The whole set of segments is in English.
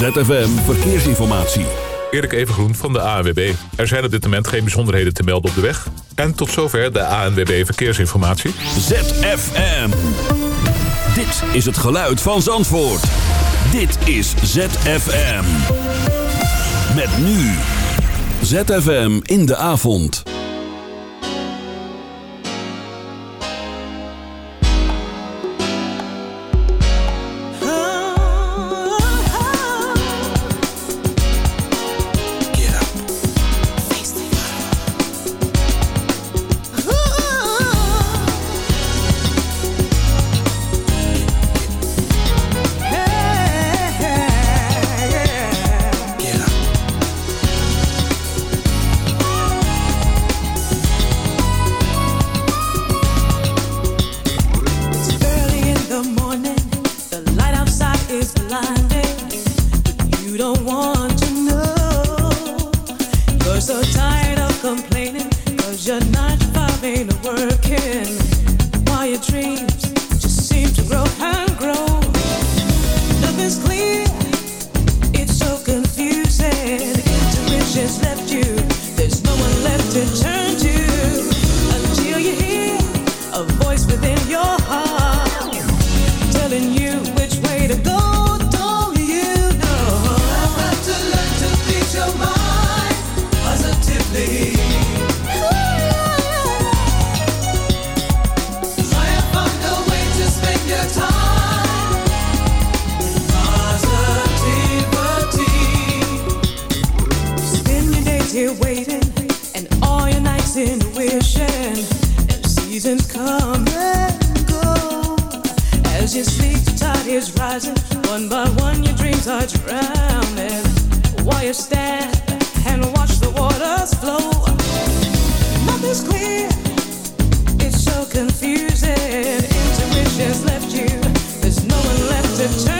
ZFM Verkeersinformatie. Erik Evengroen van de ANWB. Er zijn op dit moment geen bijzonderheden te melden op de weg. En tot zover de ANWB Verkeersinformatie. ZFM. Dit is het geluid van Zandvoort. Dit is ZFM. Met nu. ZFM in de avond. seasons come and go. As you sleep, the tide is rising. One by one, your dreams are drowning. While you stand and watch the waters flow, nothing's clear. It's so confusing. Intuition's left you. There's no one left to turn.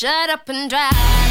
So up and ride,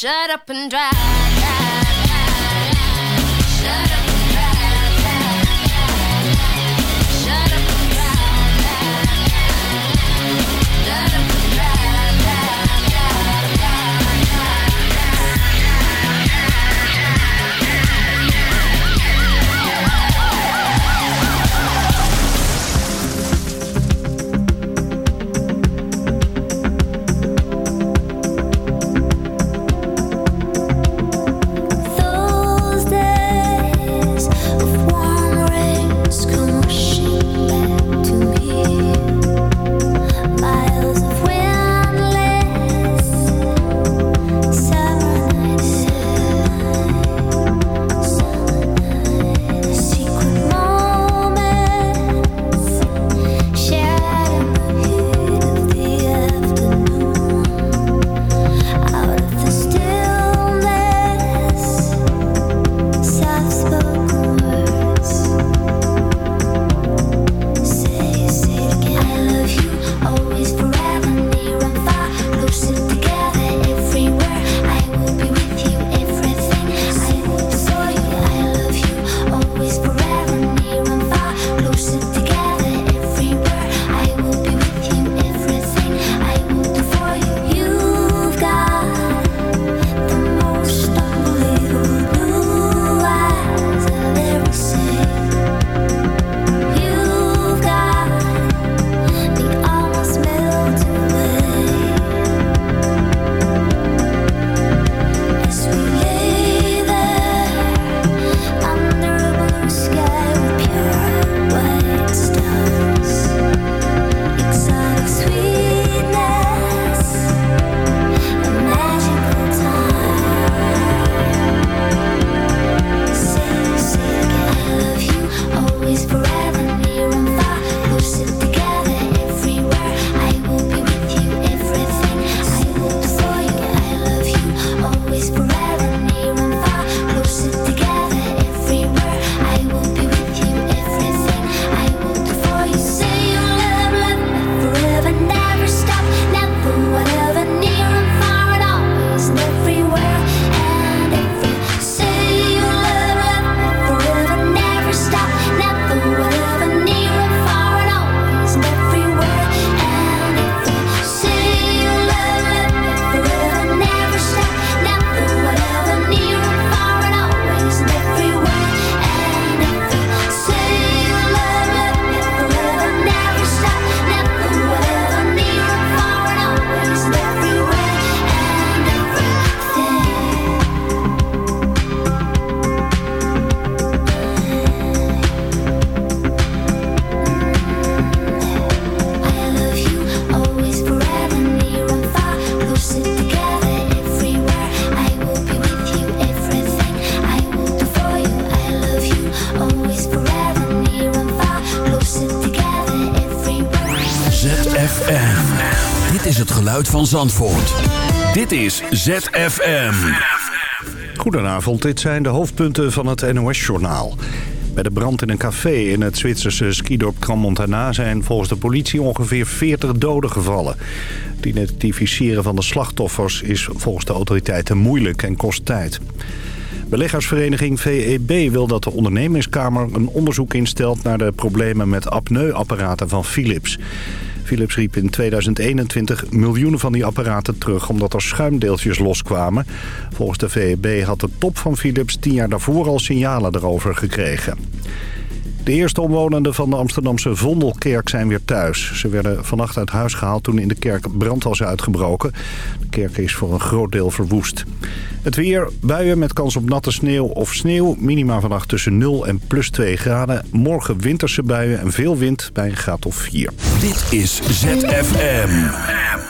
shut up and drive. ZFM. Dit is het geluid van Zandvoort. Dit is ZFM. Goedenavond, dit zijn de hoofdpunten van het NOS-journaal. Bij de brand in een café in het Zwitserse skidorp Montana zijn volgens de politie ongeveer 40 doden gevallen. Het identificeren van de slachtoffers is volgens de autoriteiten moeilijk en kost tijd. Beleggersvereniging VEB wil dat de ondernemingskamer een onderzoek instelt... naar de problemen met apneuapparaten van Philips. Philips riep in 2021 miljoenen van die apparaten terug omdat er schuimdeeltjes loskwamen. Volgens de VEB had de top van Philips tien jaar daarvoor al signalen erover gekregen. De eerste omwonenden van de Amsterdamse Vondelkerk zijn weer thuis. Ze werden vannacht uit huis gehaald toen in de kerk brand was uitgebroken. De kerk is voor een groot deel verwoest. Het weer, buien met kans op natte sneeuw of sneeuw. Minima vannacht tussen 0 en plus 2 graden. Morgen winterse buien en veel wind bij een graad of 4. Dit is ZFM.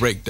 Breakdown.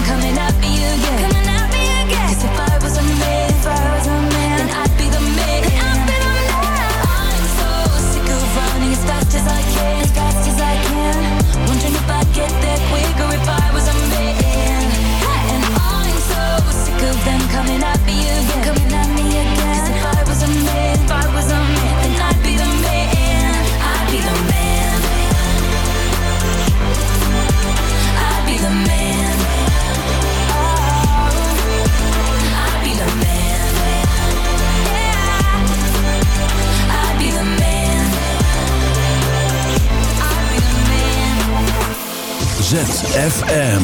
ZFM.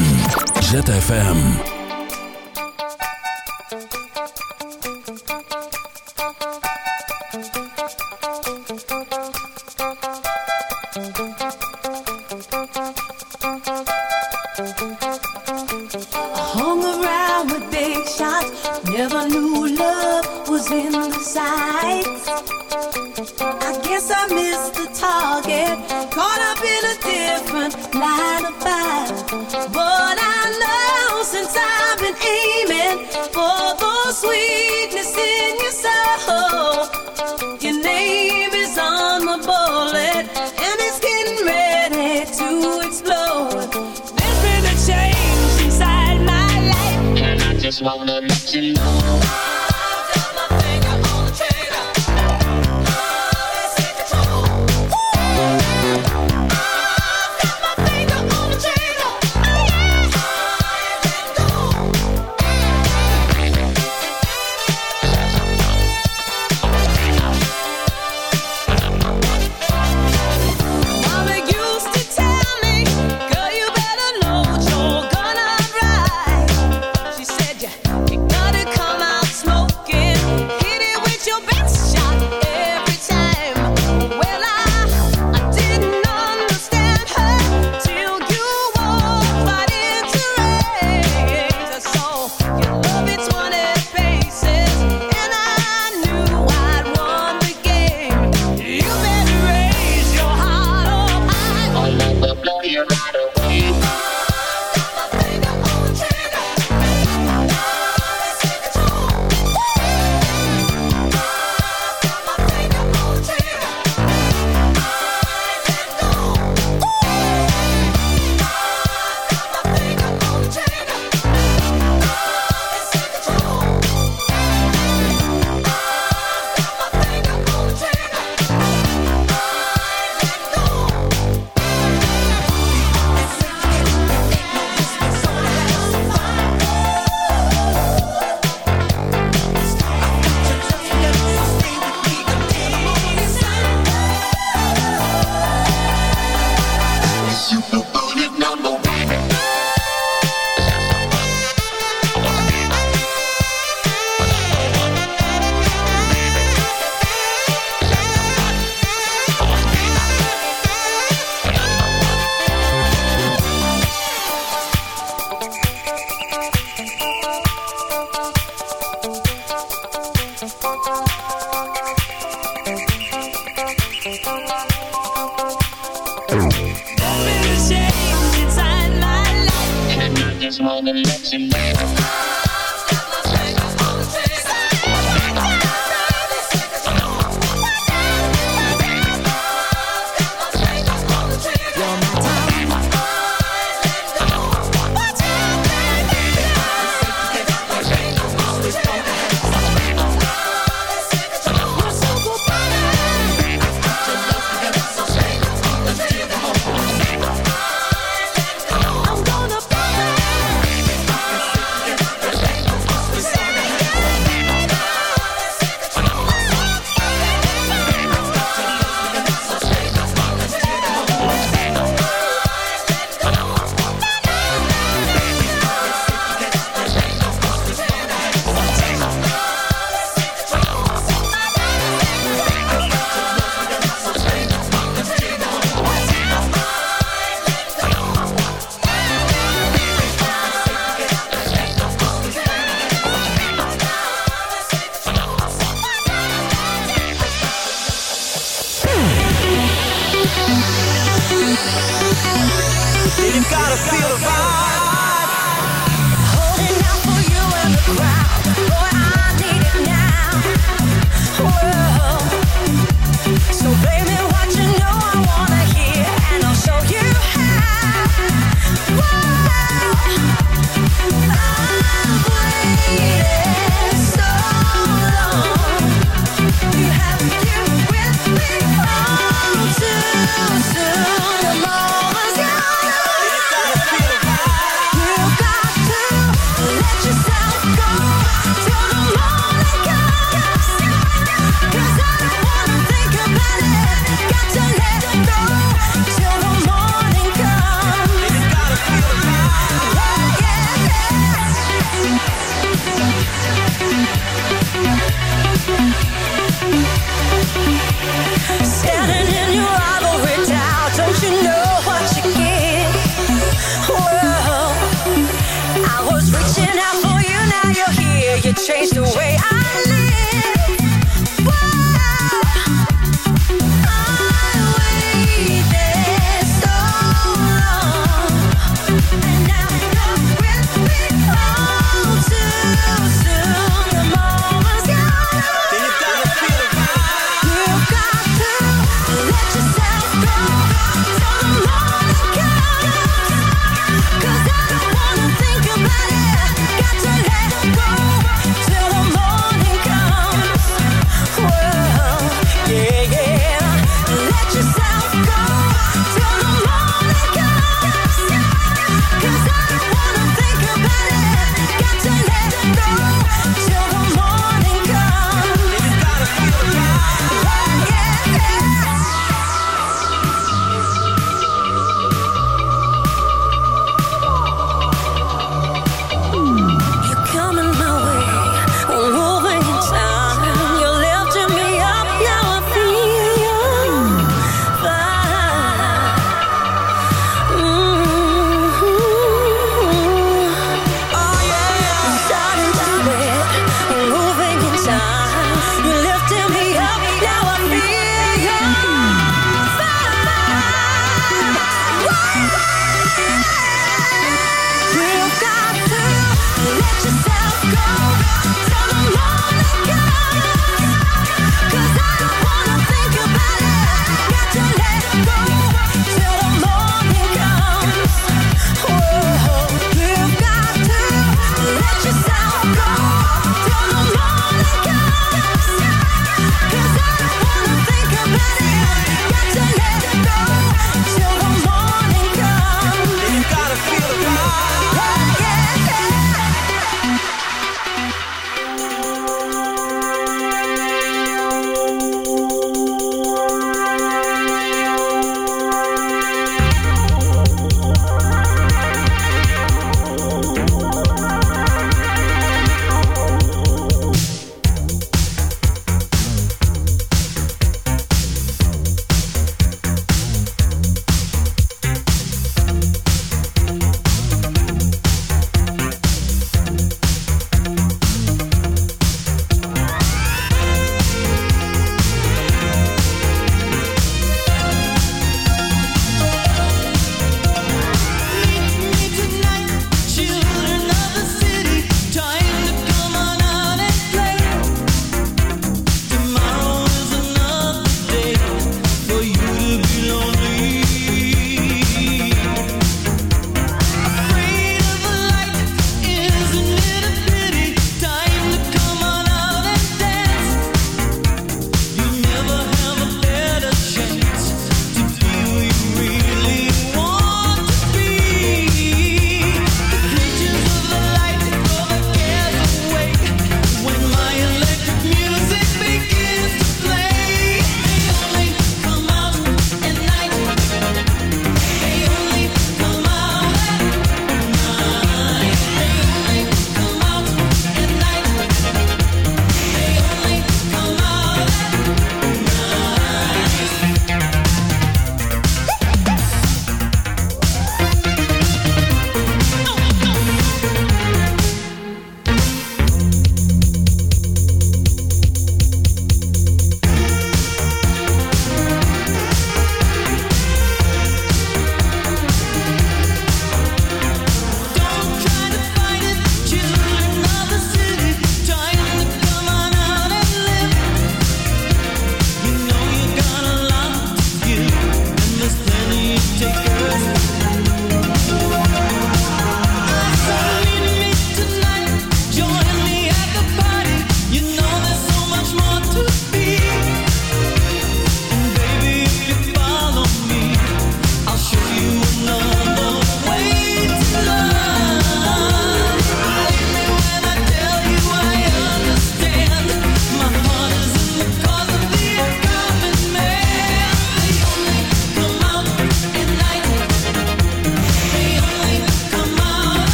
ZFM. Let you